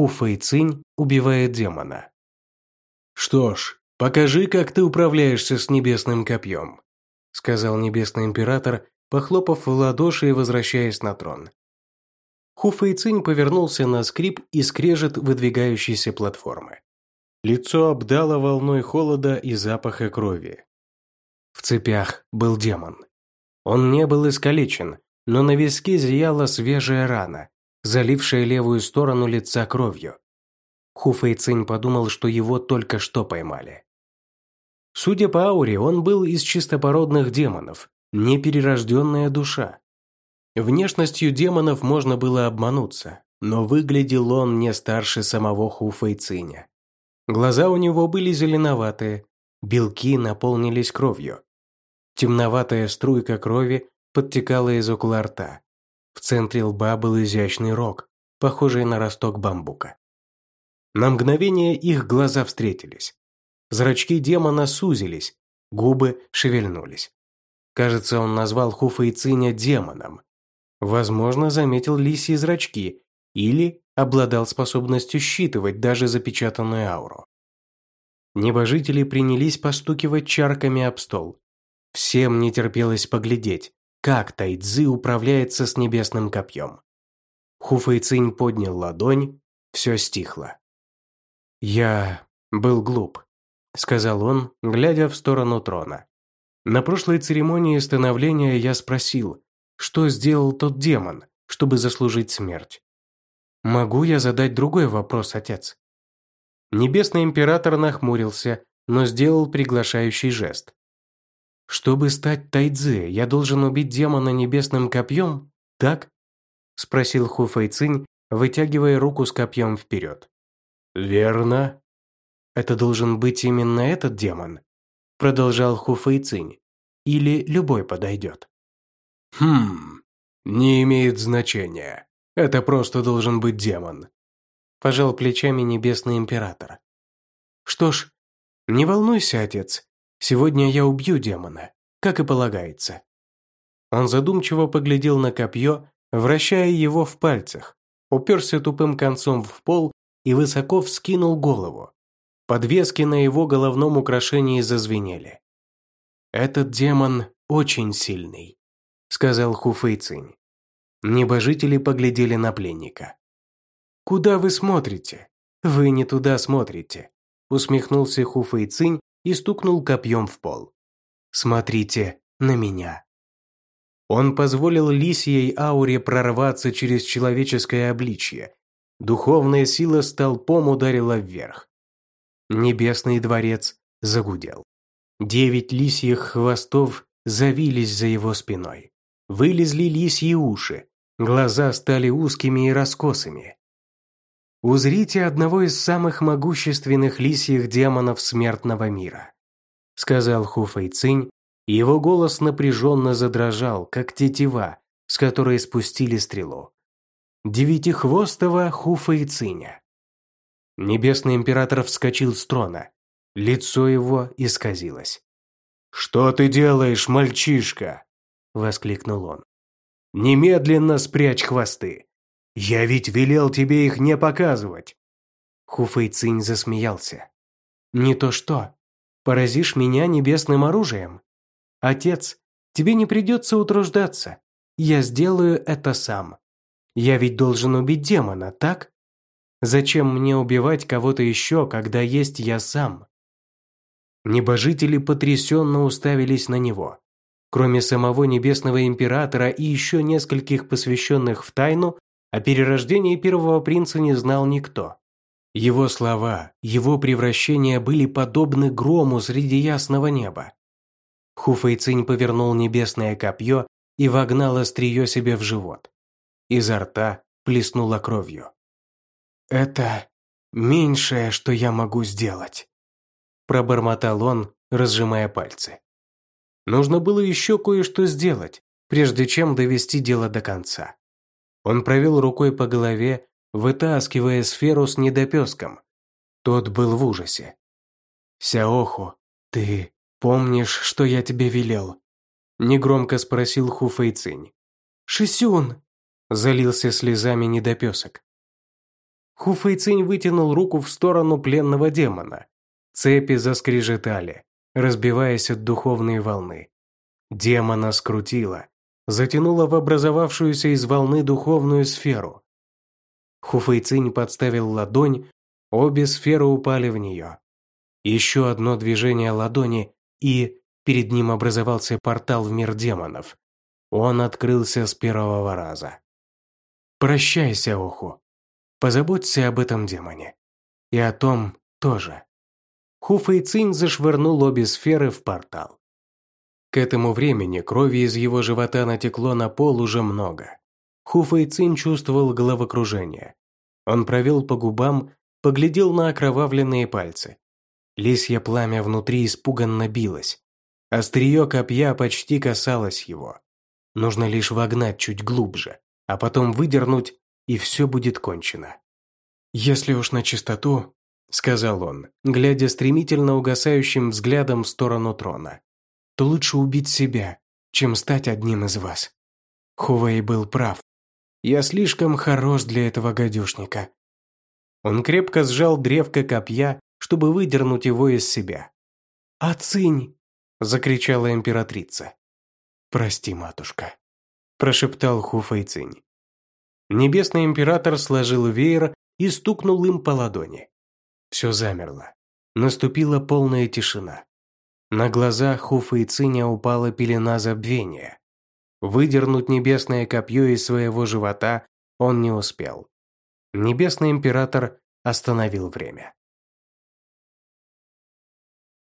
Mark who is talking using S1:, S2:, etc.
S1: Хуфа и Цинь убивает демона. «Что ж, покажи, как ты управляешься с небесным копьем», сказал небесный император, похлопав в ладоши и возвращаясь на трон. Хуфа и Цинь повернулся на скрип и скрежет выдвигающейся платформы. Лицо обдало волной холода и запаха крови. В цепях был демон. Он не был искалечен, но на виске зияла свежая рана, залившая левую сторону лица кровью. Хуфэй Цинь подумал, что его только что поймали. Судя по ауре, он был из чистопородных демонов, неперерожденная душа. Внешностью демонов можно было обмануться, но выглядел он не старше самого Хуфэй Циня. Глаза у него были зеленоватые, белки наполнились кровью. Темноватая струйка крови подтекала из около рта. В центре лба был изящный рог, похожий на росток бамбука. На мгновение их глаза встретились. Зрачки демона сузились, губы шевельнулись. Кажется, он назвал Хуфа и Циня демоном. Возможно, заметил лисьи зрачки или обладал способностью считывать даже запечатанную ауру. Небожители принялись постукивать чарками об стол. Всем не терпелось поглядеть, как Тайцзы управляется с небесным копьем. Хуфэйцинь поднял ладонь, все стихло. «Я был глуп», — сказал он, глядя в сторону трона. На прошлой церемонии становления я спросил, что сделал тот демон, чтобы заслужить смерть. «Могу я задать другой вопрос, отец?» Небесный император нахмурился, но сделал приглашающий жест. «Чтобы стать тайцзи, я должен убить демона небесным копьем, так?» – спросил Ху Фэйцинь, вытягивая руку с копьем вперед. «Верно». «Это должен быть именно этот демон?» – продолжал Ху Фэйцинь. «Или любой подойдет?» «Хм, не имеет значения. Это просто должен быть демон», – пожал плечами небесный император. «Что ж, не волнуйся, отец, Сегодня я убью демона, как и полагается». Он задумчиво поглядел на копье, вращая его в пальцах, уперся тупым концом в пол и высоко вскинул голову. Подвески на его головном украшении зазвенели. «Этот демон очень сильный», — сказал Хуфэйцинь. Небожители поглядели на пленника. «Куда вы смотрите? Вы не туда смотрите», — усмехнулся Хуфэйцинь и стукнул копьем в пол. «Смотрите на меня». Он позволил лисьей ауре прорваться через человеческое обличье. Духовная сила столпом ударила вверх. Небесный дворец загудел. Девять лисьих хвостов завились за его спиной. Вылезли лисьи уши, глаза стали узкими и раскосыми. «Узрите одного из самых могущественных лисьих демонов смертного мира», сказал Ху Фэйцинь, и его голос напряженно задрожал, как тетива, с которой спустили стрелу. Девятихвостого Ху Фэйциня. Небесный император вскочил с трона. Лицо его исказилось. «Что ты делаешь, мальчишка?» – воскликнул он. «Немедленно спрячь хвосты. «Я ведь велел тебе их не показывать!» Хуфэй Цинь засмеялся. «Не то что. Поразишь меня небесным оружием? Отец, тебе не придется утруждаться. Я сделаю это сам. Я ведь должен убить демона, так? Зачем мне убивать кого-то еще, когда есть я сам?» Небожители потрясенно уставились на него. Кроме самого Небесного Императора и еще нескольких посвященных в тайну, о перерождении первого принца не знал никто. Его слова, его превращения были подобны грому среди ясного неба. Хуфэйцинь повернул небесное копье и вогнал острие себе в живот. Изо рта плеснула кровью. «Это меньшее, что я могу сделать», – пробормотал он, разжимая пальцы. Нужно было еще кое-что сделать, прежде чем довести дело до конца. Он провел рукой по голове, вытаскивая сферу с недопеском. Тот был в ужасе. «Сяоху, ты помнишь, что я тебе велел?» Негромко спросил Ху Фэйцинь. «Шисюн!» – залился слезами недопесок. Хуфэйцинь вытянул руку в сторону пленного демона. Цепи заскрежетали, разбиваясь от духовной волны. Демона скрутило, затянуло в образовавшуюся из волны духовную сферу. Хуфэйцинь подставил ладонь, обе сферы упали в нее. Еще одно движение ладони, и перед ним образовался портал в мир демонов. Он открылся с первого раза. «Прощайся, Оху. Позаботься об этом демоне. И о том тоже». Хуфэй Цинь зашвырнул обе сферы в портал. К этому времени крови из его живота натекло на пол уже много. Хуфэй Цинь чувствовал головокружение. Он провел по губам, поглядел на окровавленные пальцы. Лисье пламя внутри испуганно билось. Острие копья почти касалось его. Нужно лишь вогнать чуть глубже, а потом выдернуть, и все будет кончено. «Если уж на чистоту», — сказал он, глядя стремительно угасающим взглядом в сторону трона, «то лучше убить себя, чем стать одним из вас. Хувей был прав. Я слишком хорош для этого гадюшника». Он крепко сжал древко копья, чтобы выдернуть его из себя. «Оцинь!» – закричала императрица. «Прости, матушка», – прошептал Хуфэйцинь. Небесный император сложил веер и стукнул им по ладони. Все замерло. Наступила полная тишина. На глазах Хуфэйциня упала пелена забвения. Выдернуть небесное копье из своего живота он не успел. Небесный император остановил время.